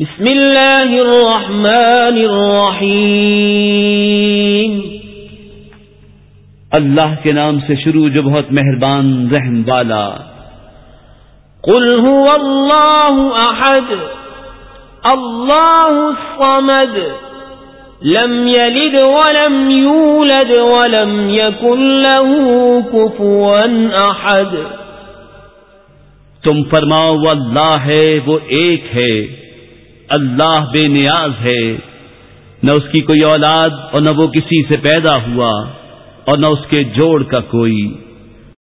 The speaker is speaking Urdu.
بسم اللہ الرحمن الرحیم۔ اللہ کے نام سے شروع جو بہت مہربان رحم والا۔ قل هو اللہ احد۔ اللہ الصمد۔ لم يلد ولم يولد ولم يكن له كفوا احد۔ تم فرماؤ وہ اللہ ہے وہ ایک ہے۔ اللہ بے نیاز ہے۔ نہ اس کی کوئی اولاد اور نہ وہ کسی سے پیدا ہوا اور نہ اس کے جوڑ کا کوئی۔